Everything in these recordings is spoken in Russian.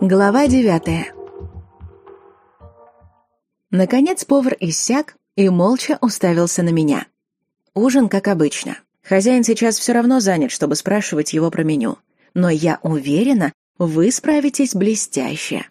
Глава девятая Наконец повар иссяк и молча уставился на меня. Ужин, как обычно. Хозяин сейчас все равно занят, чтобы спрашивать его про меню. Но я уверена, вы справитесь блестяще.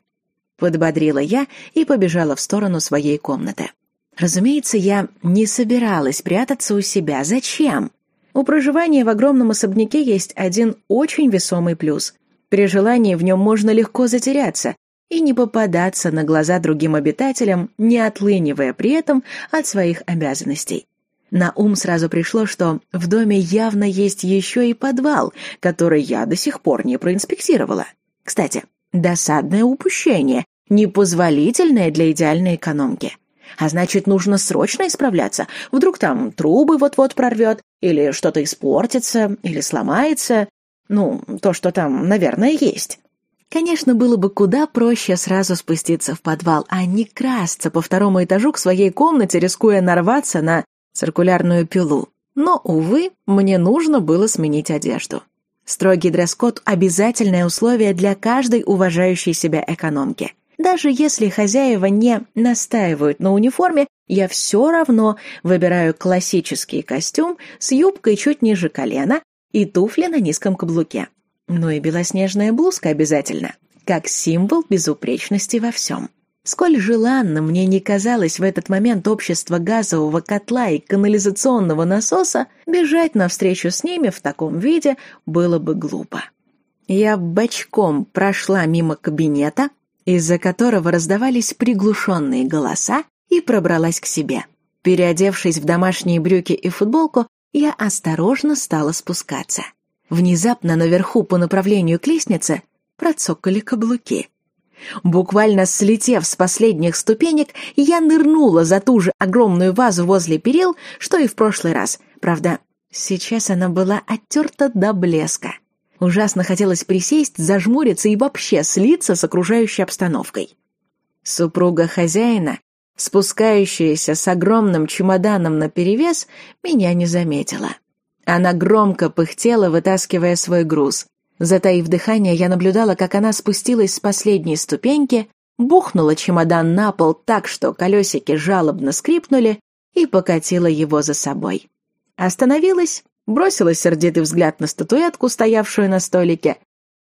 Подбодрила я и побежала в сторону своей комнаты. Разумеется, я не собиралась прятаться у себя. Зачем? У проживания в огромном особняке есть один очень весомый плюс. При желании в нем можно легко затеряться и не попадаться на глаза другим обитателям, не отлынивая при этом от своих обязанностей. На ум сразу пришло, что в доме явно есть еще и подвал, который я до сих пор не проинспектировала. Кстати, досадное упущение, непозволительное для идеальной экономки. А значит, нужно срочно исправляться. Вдруг там трубы вот-вот прорвет, или что-то испортится, или сломается. Ну, то, что там, наверное, есть. Конечно, было бы куда проще сразу спуститься в подвал, а не красться по второму этажу к своей комнате, рискуя нарваться на циркулярную пилу. Но, увы, мне нужно было сменить одежду. Строгий дресс-код – обязательное условие для каждой уважающей себя экономки – даже если хозяева не настаивают на униформе, я все равно выбираю классический костюм с юбкой чуть ниже колена и туфли на низком каблуке. Ну и белоснежная блузка обязательно, как символ безупречности во всем. Сколь желанно мне не казалось в этот момент общество газового котла и канализационного насоса, бежать навстречу с ними в таком виде было бы глупо. Я бочком прошла мимо кабинета, из-за которого раздавались приглушенные голоса, и пробралась к себе. Переодевшись в домашние брюки и футболку, я осторожно стала спускаться. Внезапно наверху по направлению к лестнице процокали каблуки. Буквально слетев с последних ступенек, я нырнула за ту же огромную вазу возле перил, что и в прошлый раз. Правда, сейчас она была оттерта до блеска. Ужасно хотелось присесть, зажмуриться и вообще слиться с окружающей обстановкой. Супруга хозяина, спускающаяся с огромным чемоданом наперевес, меня не заметила. Она громко пыхтела, вытаскивая свой груз. Затаив дыхание, я наблюдала, как она спустилась с последней ступеньки, бухнула чемодан на пол так, что колесики жалобно скрипнули, и покатила его за собой. Остановилась, бросила сердитый взгляд на статуэтку, стоявшую на столике,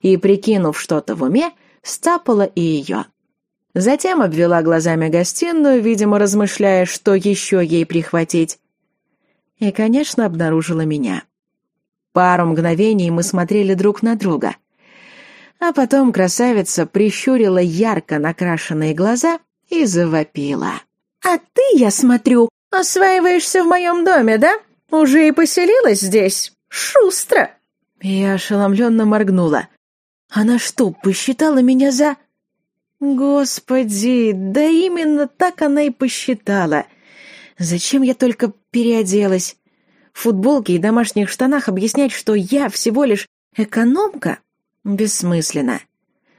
и, прикинув что-то в уме, стапала и ее. Затем обвела глазами гостиную, видимо, размышляя, что еще ей прихватить. И, конечно, обнаружила меня. Пару мгновений мы смотрели друг на друга. А потом красавица прищурила ярко накрашенные глаза и завопила. «А ты, я смотрю, осваиваешься в моем доме, да?» Уже и поселилась здесь? Шустро!» Я ошеломленно моргнула. «Она что, посчитала меня за...» «Господи, да именно так она и посчитала. Зачем я только переоделась? В футболке и домашних штанах объяснять, что я всего лишь экономка? Бессмысленно.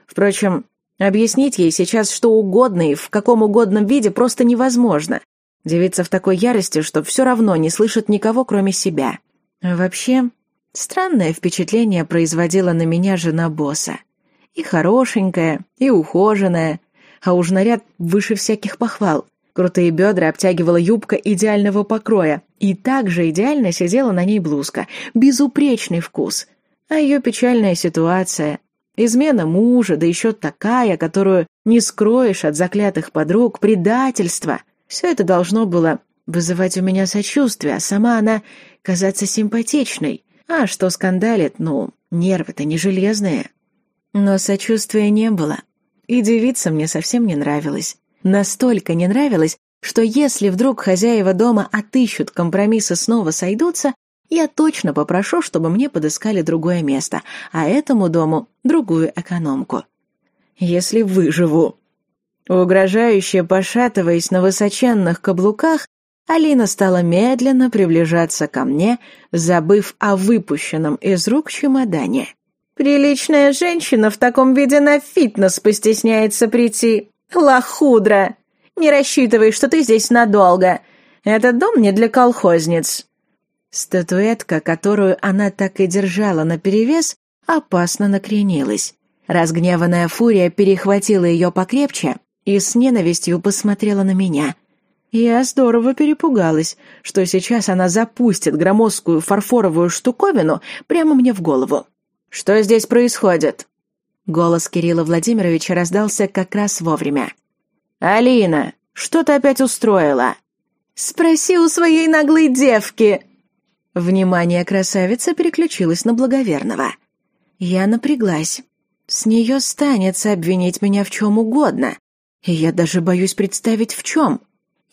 Впрочем, объяснить ей сейчас что угодно и в каком угодном виде просто невозможно. Девица в такой ярости, что все равно не слышит никого, кроме себя. вообще, странное впечатление производила на меня жена босса. И хорошенькая, и ухоженная, а уж наряд выше всяких похвал. Крутые бедра обтягивала юбка идеального покроя, и также идеально сидела на ней блузка. Безупречный вкус. А ее печальная ситуация, измена мужа, да еще такая, которую не скроешь от заклятых подруг, предательство — все это должно было вызывать у меня сочувствие, а сама она казаться симпатичной. А что скандалит, ну, нервы-то не железные. Но сочувствия не было. И девица мне совсем не нравилась. Настолько не нравилась, что если вдруг хозяева дома отыщут компромисс и снова сойдутся, я точно попрошу, чтобы мне подыскали другое место, а этому дому — другую экономку. Если выживу. Угрожающе пошатываясь на высоченных каблуках, Алина стала медленно приближаться ко мне, забыв о выпущенном из рук чемодане. «Приличная женщина в таком виде на фитнес постесняется прийти. Лохудра! Не рассчитывай, что ты здесь надолго. Этот дом не для колхозниц». Статуэтка, которую она так и держала наперевес, опасно накренилась. Разгневанная фурия перехватила ее покрепче и с ненавистью посмотрела на меня. Я здорово перепугалась, что сейчас она запустит громоздкую фарфоровую штуковину прямо мне в голову. «Что здесь происходит?» Голос Кирилла Владимировича раздался как раз вовремя. «Алина, что ты опять устроила?» «Спроси у своей наглой девки!» Внимание красавицы переключилось на благоверного. Я напряглась. С нее станется обвинить меня в чем угодно. И я даже боюсь представить, в чем.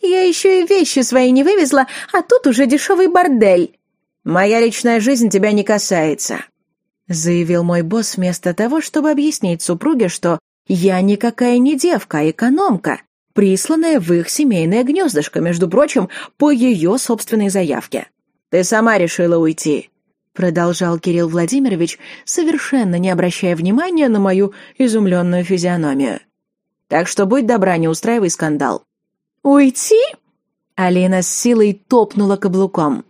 Я еще и вещи свои не вывезла, а тут уже дешевый бордель. Моя личная жизнь тебя не касается», — заявил мой босс вместо того, чтобы объяснить супруге, что я никакая не девка, а экономка, присланная в их семейное гнездышко, между прочим, по ее собственной заявке. «Ты сама решила уйти», — продолжал Кирилл Владимирович, совершенно не обращая внимания на мою изумленную физиономию. «Так что будь добра, не устраивай скандал». «Уйти?» Алина с силой топнула каблуком.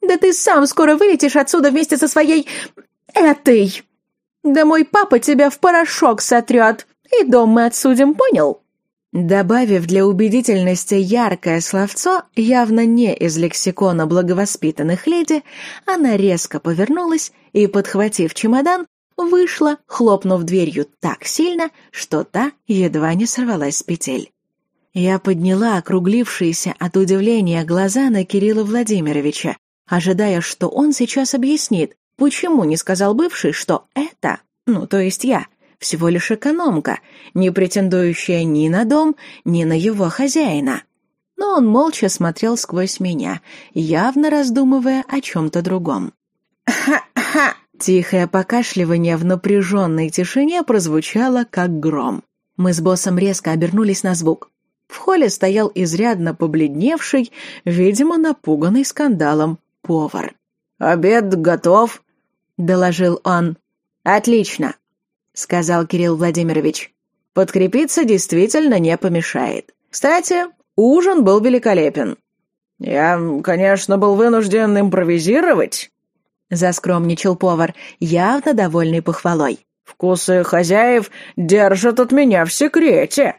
«Да ты сам скоро вылетишь отсюда вместе со своей... этой! Да мой папа тебя в порошок сотрет, и дом мы отсудим, понял?» Добавив для убедительности яркое словцо, явно не из лексикона благовоспитанных леди, она резко повернулась и, подхватив чемодан, вышла, хлопнув дверью так сильно, что та едва не сорвалась с петель. Я подняла округлившиеся от удивления глаза на Кирилла Владимировича, ожидая, что он сейчас объяснит, почему не сказал бывший, что это, ну, то есть я, всего лишь экономка, не претендующая ни на дом, ни на его хозяина. Но он молча смотрел сквозь меня, явно раздумывая о чем-то другом. «Ха-ха!» Тихое покашливание в напряженной тишине прозвучало, как гром. Мы с боссом резко обернулись на звук. В холле стоял изрядно побледневший, видимо, напуганный скандалом, повар. «Обед готов», — доложил он. «Отлично», — сказал Кирилл Владимирович. «Подкрепиться действительно не помешает. Кстати, ужин был великолепен». «Я, конечно, был вынужден импровизировать», — заскромничал повар, явно довольный похвалой. «Вкусы хозяев держат от меня в секрете».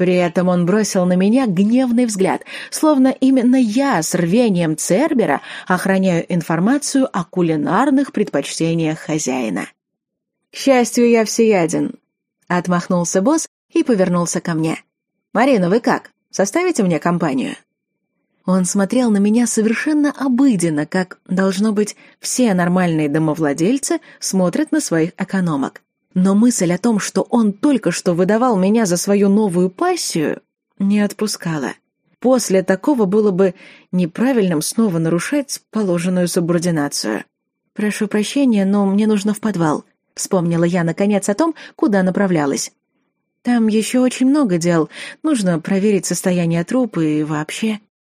При этом он бросил на меня гневный взгляд, словно именно я с рвением Цербера охраняю информацию о кулинарных предпочтениях хозяина. «К счастью, я всеяден», — отмахнулся босс и повернулся ко мне. «Марина, вы как? Составите мне компанию?» Он смотрел на меня совершенно обыденно, как, должно быть, все нормальные домовладельцы смотрят на своих экономок. Но мысль о том, что он только что выдавал меня за свою новую пассию, не отпускала. После такого было бы неправильным снова нарушать положенную субординацию. «Прошу прощения, но мне нужно в подвал», — вспомнила я, наконец, о том, куда направлялась. «Там еще очень много дел. Нужно проверить состояние трупа и вообще...»